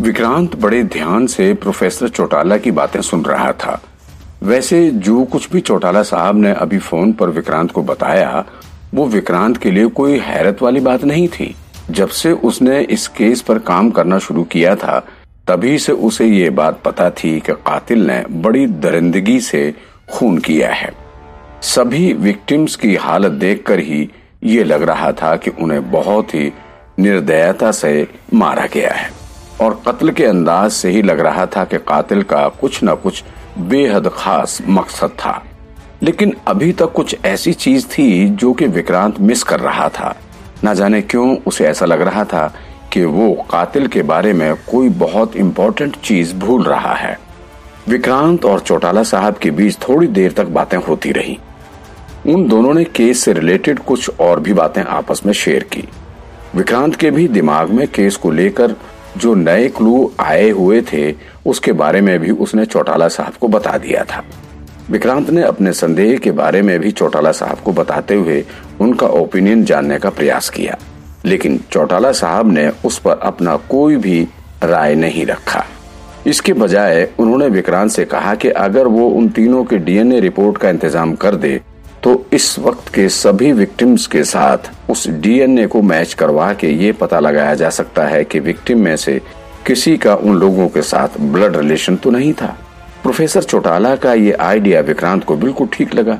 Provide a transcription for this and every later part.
विक्रांत बड़े ध्यान से प्रोफेसर चौटाला की बातें सुन रहा था। वैसे जो कुछ भी चौटाला साहब ने अभी फ़ोन पर विक्रांत को बताया, वो विक्रांत के लिए कोई हैरत वाली बात नहीं थी। जब से उसने इस केस पर काम करना शुरू किया था, तभी से उसे ये बात पता थी कि कातिल ने बड़ी दरिंदगी से खून किया है। सभी विक्टिम्स की हालत देखकर ही ये लग रहा था कि उन्हें बहुत ही निर्दयता से मारा गया है। और कत्ल के अंदाज से ही लग रहा था कि कातिल का कुछ न कुछ बेहद खास मकसद था। लेकिन अभी तक कुछ ऐसी चीज़ थी जो कि विक्रांत मिस कर रहा था। न जाने क्यों उसे ऐसा लग रहा था कि वो कातिल के बारे में कोई बहुत इम्पोर्टेंट चीज़ भूल रहा है। विक्रांत और चौटाला साहब के बीच थोड़ी देर तक बातें होती रही। उन दोनों ने केस से रिलेटेड कुछ और भी बातें आपस में शेयर की। विक्रांत के भी दिमाग में केस को लेकर जो नए क्लू आए हुए थे, उसके बारे में भी उसने चौटाला साहब को बता दिया था। विक्रांत ने अपने संदेह के बारे में भी चौटाला साहब को बताते हुए उनका ओपिनियन जानने का प्रयास किया। लेकिन चौटाला साहब ने उस पर अपना कोई भी राय नहीं रखा। इसके बजाय उन्होंने विक्रांत से कहा कि अगर वो उन तीनों के डीएनए रिपोर्ट का इंतज़ाम कर दे तो इस वक्त के सभी विक्टिम्स के साथ उस डीएनए को मैच करवा के ये पता लगाया जा सकता है कि विक्टिम में से किसी का उन लोगों के साथ ब्लड रिलेशन तो नहीं था। प्रोफेसर चौटाला का ये आइडिया विक्रांत को बिल्कुल ठीक लगा।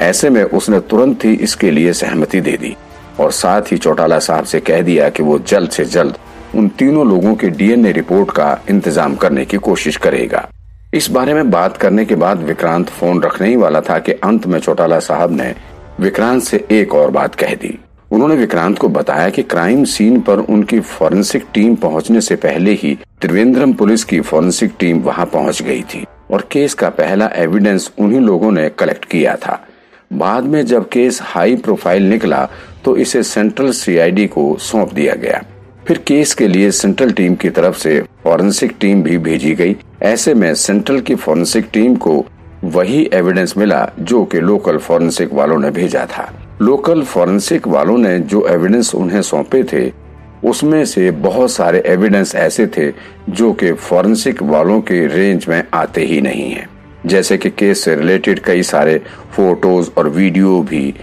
ऐसे में उसने तुरंत ही इसके लिए सहमति दे दी और साथ ही चौटाला साहब से कह दिया कि वो जल्द से जल्द उन तीनों लोगों के डीएनए रिपोर्ट का इंतज़ाम करने की कोशिश करेगा। इस बारे में बात करने के बाद विक्रांत फ़ोन रखने ही वाला था कि अंत में चौटाला साहब ने विक्रांत से एक और बात कह दी। उन्होंने विक्रांत को बताया कि क्राइम सीन पर उनकी फॉरेंसिक टीम पहुँचने से पहले ही त्रिवेंद्रम पुलिस की फॉरेंसिक टीम वहाँ पहुँच गई थी और केस का पहला एविडेंस उन्हीं लोगों ने कलेक्ट किया था। बाद में जब केस हाई प्रोफ़ाइल निकला तो इसे सेंट्रल सीआईडी को सौंप दिया गया। फिर केस के लिए सेंट्रल टीम की तरफ़ से फॉरेंसिक टीम भी भेजी गई। ऐसे में सेंट्रल की फॉरेंसिक टीम को वही एविडेंस मिला जो कि लोकल फॉरेंसिक वालों ने भेजा था। लोकल फॉरेंसिक वालों ने जो एविडेंस उन्हें सौंपे थे, उसमें से बहुत सारे एविडेंस ऐसे थे जो कि फॉरेंसिक वालों के रेंज में आते ही नहीं है। जैसे कि केस से रिलेटेड कई सारे फ़ोटोज़ और वीडियो भी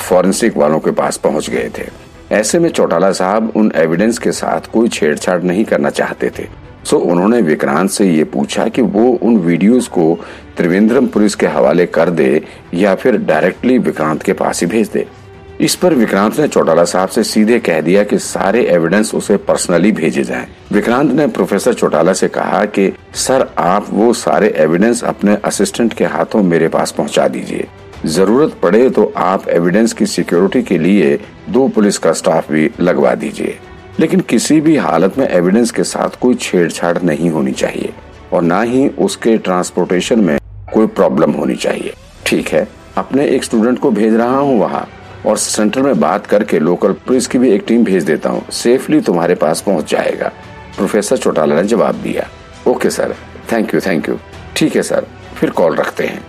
फॉरेंसिक वालों के पास पहुँच गए थे। ऐसे में चौटाला साहब उन एविडेंस के साथ कोई छेड़छाड़ नहीं करना चाहते थे। सो उन्होंने विक्रांत से ये पूछा कि वो उन वीडियोस को त्रिवेंद्रम पुलिस के हवाले कर दे या फिर डायरेक्टली विक्रांत के पास ही भेज दे। इस पर विक्रांत ने चौटाला साहब से सीधे कह दिया कि सारे एविडेंस उसे पर्सनली भेजे जाएँ। विक्रांत ने प्रोफेसर चौटाला से कहा कि, सर, आप वो सारे एविडेंस अपने असिस्टेंट के हाथों मेरे पास पहुँचा दीजिए। ज़रूरत पड़े तो आप एविडेंस की सिक्योरिटी के लिए दो पुलिस का स्टाफ भी लगवा दीजिए। लेकिन किसी भी हालत में एविडेंस के साथ कोई छेड़छाड़ नहीं होनी चाहिए और न ही उसके ट्रांसपोर्टेशन में कोई प्रॉब्लम होनी चाहिए। ठीक है, अपने एक स्टूडेंट को भेज रहा हूँ वहाँ और सेंटर में बात करके लोकल पुलिस की भी एक टीम भेज देता हूँ। सेफली तुम्हारे पास पहुँच जाएगा। प्रोफेसर चौटाला ने जवाब दिया। Okay sir thank you thank you ठीक है सर फिर कॉल रखते हैं।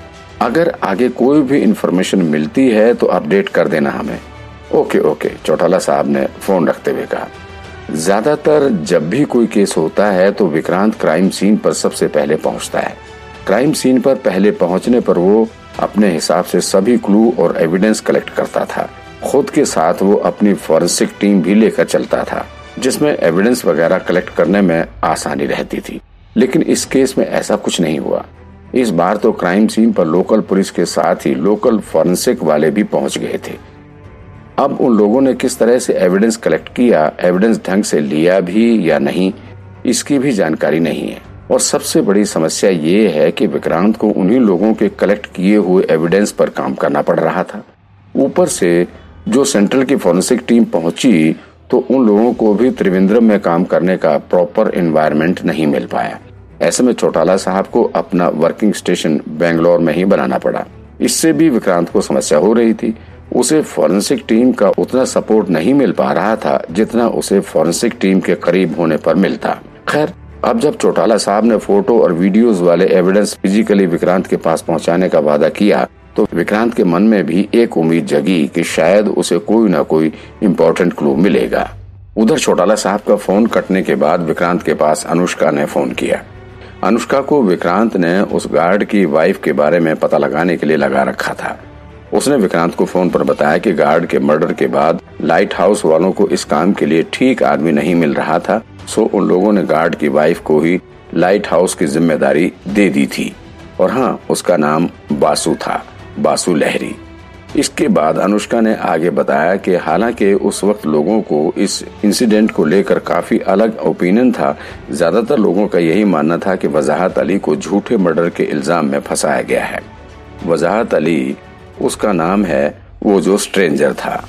अगर आगे कोई भी इंफॉर्मेशन मिलती है तो अपडेट कर देना हमें। ओके ओके चौटाला साहब ने फ़ोन रखते हुए कहा। ज़्यादातर जब भी कोई केस होता है तो विक्रांत क्राइम सीन पर सबसे पहले पहुँचता है। क्राइम सीन पर पहले पहुँचने पर वो अपने हिसाब से सभी क्लू और एविडेंस कलेक्ट करता था। खुद के साथ वो अपनी फॉरेंसिक टीम भी लेकर चलता था, जिसमें एविडेंस वगैरह कलेक्ट करने में आसानी रहती थी। लेकिन इस केस में ऐसा कुछ नहीं हुआ। इस बार तो क्राइम सीन पर लोकल पुलिस के साथ ही लोकल फॉरेंसिक वाले भी पहुँच गए थे। अब उन लोगों ने किस तरह से एविडेंस कलेक्ट किया एविडेंस ढंग से लिया भी या नहीं, इसकी भी जानकारी नहीं है। और सबसे बड़ी समस्या ये है कि विक्रांत को उन्हीं लोगों के कलेक्ट किए हुए एविडेंस पर काम करना पड़ रहा था। ऊपर से जो सेंट्रल की फॉरेंसिक टीम पहुँची तो उन लोगों को भी त्रिवेंद्रम में काम करने का प्रॉपर एनवायरमेंट नहीं मिल पाया। ऐसे में चौटाला साहब को अपना वर्किंग स्टेशन बेंगलोर में ही बनाना पड़ा। इससे भी विक्रांत को समस्या हो रही थी। उसे फॉरेंसिक टीम का उतना सपोर्ट नहीं मिल पा रहा था जितना उसे फॉरेंसिक टीम के करीब होने पर मिलता। खैर, अब जब चौटाला साहब ने फ़ोटो और वीडियोस वाले एविडेंस फिजिकली विक्रांत के पास पहुँचाने का वादा किया तो विक्रांत के मन में भी एक उम्मीद जगी कि शायद उसे कोई ना कोई इम्पोर्टेंट क्लू मिलेगा। उधर चौटाला साहब का फ़ोन कटने के बाद विक्रांत के पास अनुष्का ने फ़ोन किया। अनुष्का को विक्रांत ने उस गार्ड की वाइफ के बारे में पता लगाने के लिए लगा रखा था। उसने विक्रांत को फ़ोन पर बताया कि गार्ड के मर्डर के बाद लाइट हाउस वालों को इस काम के लिए ठीक आदमी नहीं मिल रहा था, सो उन लोगों ने गार्ड की वाइफ को ही लाइट हाउस की ज़िम्मेदारी दे दी थी। और हाँ उसका नाम बासु था, बासु लहरी। इसके बाद अनुष्का ने आगे बताया कि हालाँकि उस वक्त लोगों को इस इंसिडेंट को लेकर काफ़ी अलग ओपिनियन था। ज़्यादातर लोगों का यही मानना था कि वजाहत अली को झूठे मर्डर के इल्ज़ाम में फंसाया गया है। वजाहत अली उसका नाम है वो जो स्ट्रेंजर था।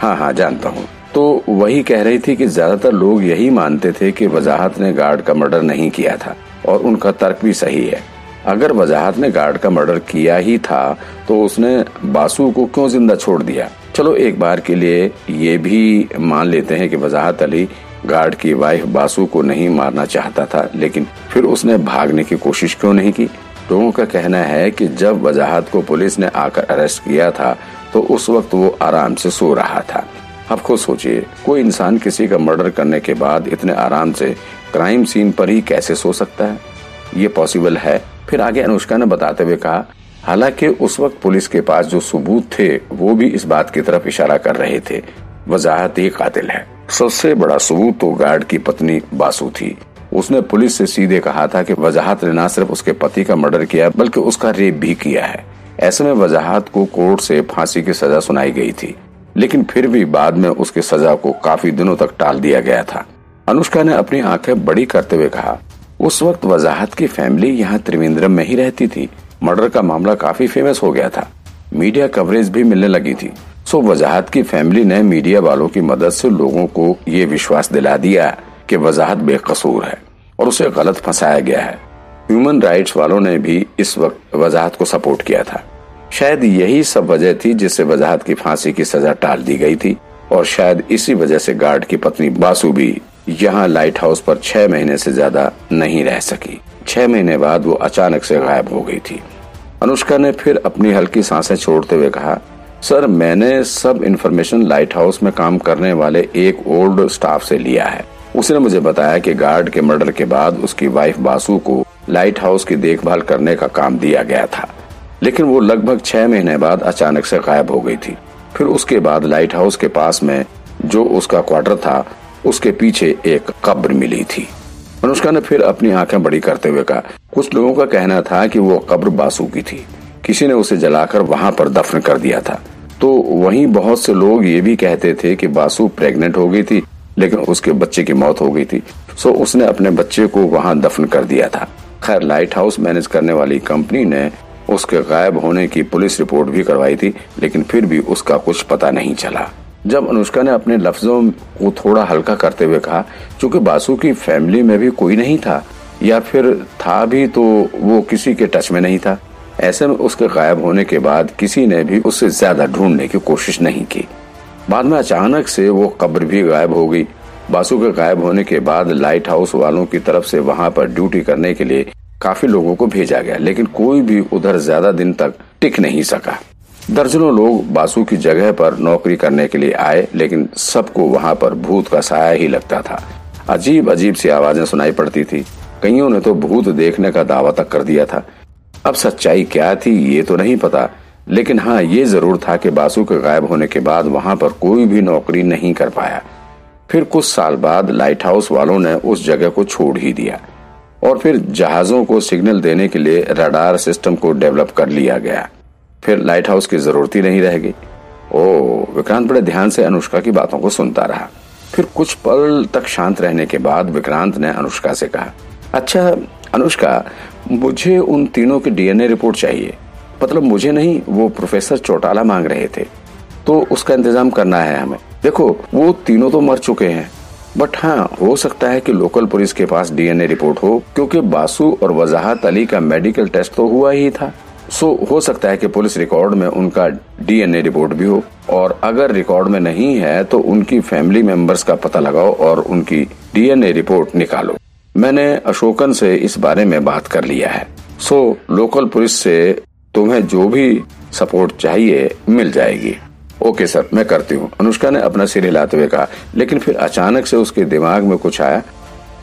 हाँ हाँ जानता हूँ। तो वही कह रही थी कि ज़्यादातर लोग यही मानते थे कि वजाहत ने गार्ड का मर्डर नहीं किया था, और उनका तर्क भी सही है। अगर वजाहत ने गार्ड का मर्डर किया ही था तो उसने बासु को क्यों ज़िंदा छोड़ दिया? चलो, एक बार के लिए ये भी मान लेते हैं कि वजाहत अली गार्ड की वाइफ बासु को नहीं मारना चाहता था, लेकिन फिर उसने भागने की कोशिश क्यों नहीं की? लोगों का कहना है कि जब वजाहत को पुलिस ने आकर अरेस्ट किया था तो उस वक्त वो आराम से सो रहा था। अब खुद सोचिए, कोई इंसान किसी का मर्डर करने के बाद इतने आराम से क्राइम सीन पर ही कैसे सो सकता है? ये पॉसिबल है? फिर आगे अनुष्का ने बताते हुए कहा, हालाँकि उस वक्त पुलिस के पास जो सबूत थे, वो भी इस बात की तरफ़ इशारा कर रहे थे। वजाहत ही कातिल है। सबसे बड़ा सबूत तो गार्ड की पत्नी बासु थी। उसने पुलिस से सीधे कहा था कि वजाहत ने न सिर्फ़ उसके पति का मर्डर किया, बल्कि उसका रेप भी किया है। ऐसे में वजाहत को कोर्ट से फांसी की सजा सुनाई गई थी, लेकिन फिर भी बाद में उसकी सजा को काफ़ी दिनों तक टाल दिया गया था। अनुष्का ने अपनी आँखें बड़ी करते हुए कहा, उस वक्त वजाहत की फैमिली यहाँ त्रिवेंद्रम में ही रहती थी। मर्डर का मामला काफ़ी फ़ेमस हो गया था। मीडिया कवरेज भी मिलने लगी थी। सो वजाहत की फैमिली ने मीडिया वालों की मदद से लोगों को ये विश्वास दिला दिया कि वजाहत बेकसूर है। और उसे गलत फंसाया गया है। ह्यूमन राइट्स वालों ने भी इस वक्त वजाहत को सपोर्ट किया था। शायद यही सब वजह थी जिससे वजाहत की फांसी की सजा टाल दी गई थी और शायद इसी वजह से गार्ड की पत्नी बासु भी यहाँ लाइट हाउस पर छह महीने से ज़्यादा नहीं रह सकी। छह महीने बाद वो अचानक से गायब हो गई थी। अनुष्का ने फिर अपनी हल्की साँसें छोड़ते हुए कहा, सर, मैंने सब इन्फॉर्मेशन लाइट हाउस में काम करने वाले एक ओल्ड स्टाफ से लिया है। उसने मुझे बताया कि गार्ड के मर्डर के बाद उसकी वाइफ बासु को लाइट हाउस की देखभाल करने का काम दिया गया था। लेकिन वो लगभग छह महीने बाद अचानक से गायब हो गई थी। फिर उसके बाद लाइट हाउस के पास में जो उसका क्वार्टर था, उसके पीछे एक कब्र मिली थी। अनुष्का ने फिर अपनी आँखें बड़ी करते हुए कहा, कुछ लोगों का कहना था कि वो कब्र बासु की थी। किसी ने उसे जलाकर वहाँ पर दफन कर दिया था। तो वहीं बहुत से लोग ये भी कहते थे कि बासु प्रेग्नेंट हो गई थी लेकिन उसके बच्चे की मौत हो गई थी। सो उसने अपने बच्चे को वहाँ दफन कर दिया था। खैर लाइट हाउस मैनेज करने वाली कंपनी ने उसके गायब होने की पुलिस रिपोर्ट भी करवाई थी, लेकिन फिर भी उसका कुछ पता नहीं चला। जब अनुष्का ने अपने लफ्जों को थोड़ा हल्का करते हुए कहा क्योंकि बासु की फैमिली में भी कोई नहीं था, या फिर था भी तो वो किसी के टच में नहीं था, ऐसे में उसके गायब होने के बाद किसी ने भी उससे ज़्यादा ढूँढने की कोशिश नहीं की। बाद में अचानक से वो कब्र भी गायब हो गई। बासु के गायब होने के बाद लाइट हाउस वालों की तरफ़ से वहाँ पर ड्यूटी करने के लिए काफ़ी लोगों को भेजा गया, लेकिन कोई भी उधर ज़्यादा दिन तक टिक नहीं सका। दर्जनों लोग बासु की जगह पर नौकरी करने के लिए आए, लेकिन सबको वहाँ पर भूत का साया ही लगता था। अजीब अजीब सी आवाज़ें सुनाई पड़ती थी। कईयों ने तो भूत देखने का दावा तक कर दिया था। अब सच्चाई क्या थी, ये तो नहीं पता। लेकिन हाँ ये ज़रूर था कि बासु के गायब होने के बाद वहाँ पर कोई भी नौकरी नहीं कर पाया। फिर कुछ साल बाद लाइट हाउस वालों ने उस जगह को छोड़ ही दिया और फिर जहाजों को सिग्नल देने के लिए रडार सिस्टम को डेवलप कर लिया गया। फिर लाइट हाउस की ज़रूरत ही नहीं रह गई। ओ विक्रांत बड़े ध्यान से अनुष्का की बातों को सुनता रहा। फिर कुछ पल तक शांत रहने के बाद विक्रांत ने अनुष्का से कहा अच्छा अनुष्का, मुझे उन तीनों की डीएनए रिपोर्ट चाहिए। मतलब मुझे नहीं, वो प्रोफेसर चौटाला मांग रहे थे। तो उसका इंतज़ाम करना है हमें। देखो, वो तीनों तो मर चुके हैं। बट हाँ हो सकता है कि लोकल पुलिस के पास डीएनए रिपोर्ट हो, क्योंकि बासु और वजाहत अली का मेडिकल टेस्ट तो हुआ ही था। सो, हो सकता है कि पुलिस रिकॉर्ड में उनका डीएनए रिपोर्ट भी हो, और अगर रिकॉर्ड में नहीं है तो उनकी फैमिली मेंबर्स का पता लगाओ और उनकी डीएनए रिपोर्ट निकालो। मैंने अशोकन से इस बारे में बात कर लिया है। सो, लोकल पुलिस से तुम्हें जो भी सपोर्ट चाहिए मिल जाएगी। ओके सर मैं करती हूँ। अनुष्का ने अपना सिर हिलाते हुए कहा, लेकिन फिर अचानक से उसके दिमाग में कुछ आया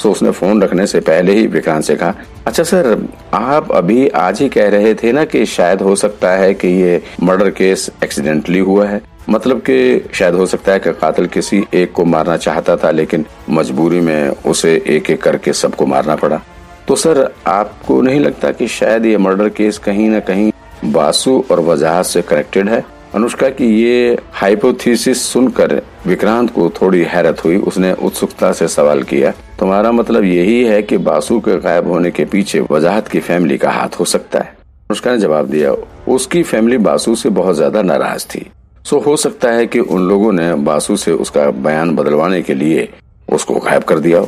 तो उसने फ़ोन रखने से पहले ही विक्रांत से कहा अच्छा सर आप अभी आज ही कह रहे थे ना कि शायद हो सकता है कि ये मर्डर केस एक्सीडेंटली हुआ है। मतलब कि शायद हो सकता है कि कातिल किसी एक को मारना चाहता था, लेकिन मजबूरी में उसे एक एक करके सबको मारना पड़ा। तो सर आपको नहीं लगता कि शायद ये मर्डर केस कहीं ना कहीं बासु और वजाहत से कनेक्टेड है। अनुष्का की ये हाइपोथेसिस सुनकर विक्रांत को थोड़ी हैरत हुई। उसने उत्सुकता से सवाल किया, तुम्हारा मतलब यही है कि बासु के गायब होने के पीछे वजाहत की फैमिली का हाथ हो सकता है? अनुष्का ने जवाब दिया, उसकी फैमिली बासु से बहुत ज़्यादा नाराज़ थी। सो हो सकता है कि उन लोगों ने बासु से उसका बयान बदलवाने के लिए उसको गायब कर दिया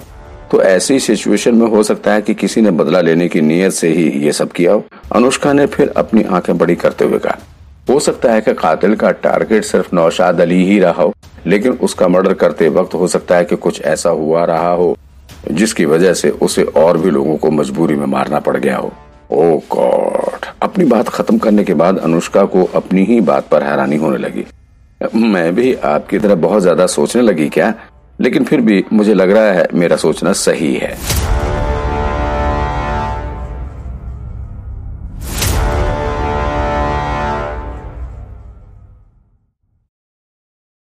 तो ऐसी सिचुएशन में हो सकता है कि किसी ने बदला लेने की नीयत से ही ये सब किया हो। अनुष्का ने फिर अपनी आँखें बड़ी करते हुए कहा, हो सकता है कि कातिल का टारगेट सिर्फ़ नौशाद अली ही रहा हो, लेकिन उसका मर्डर करते वक्त हो सकता है कि कुछ ऐसा हुआ रहा हो, जिसकी वजह से उसे और भी लोगों को मजबूरी में मारना पड़ गया हो। ओ गॉड अपनी बात खत्म करने के बाद अनुष्का को अपनी ही बात पर हैरानी होने लगी। मैं भी आपकी तरह बहुत ज़्यादा सोचने लगी क्या? लेकिन फिर भी मुझे लग रहा है मेरा सोचना सही है।